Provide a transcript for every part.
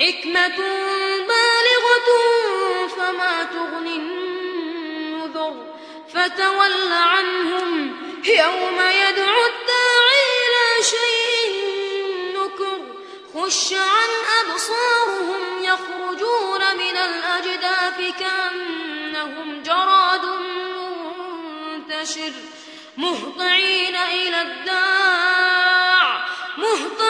حكمة بالغة فما تغني النذر. فتول عنهم يوم يدعو الداعي إلى شيء نكر. خش عن أبصارهم يخرجون من الأجداث كأنهم جراد منتشر. مهطعين إلى الداع مهطعين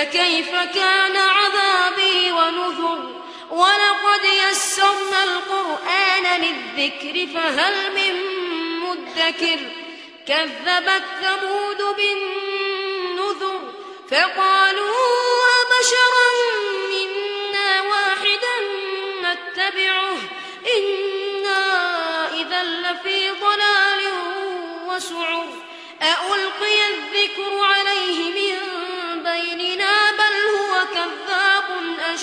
فكيف كان عذابي ونذر؟ ولقد يسرنا القرآن للذكر فهل من مدكر؟ كذبت ثمود بالنذر فقالوا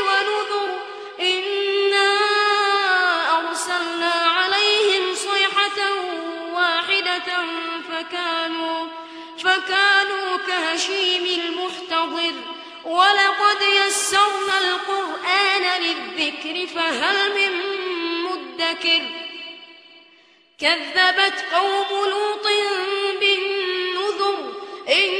ونذر إنا أرسلنا عليهم صيحة واحدة فكانوا فكانوا كهشيم المحتضر ولقد يسرنا القرآن للذكر فهل من مدكر كذبت قوم لوط بالنذر إنا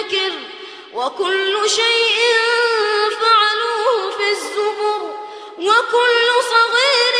مستكر وكل شيء فعلوه في الزبر وكل صغير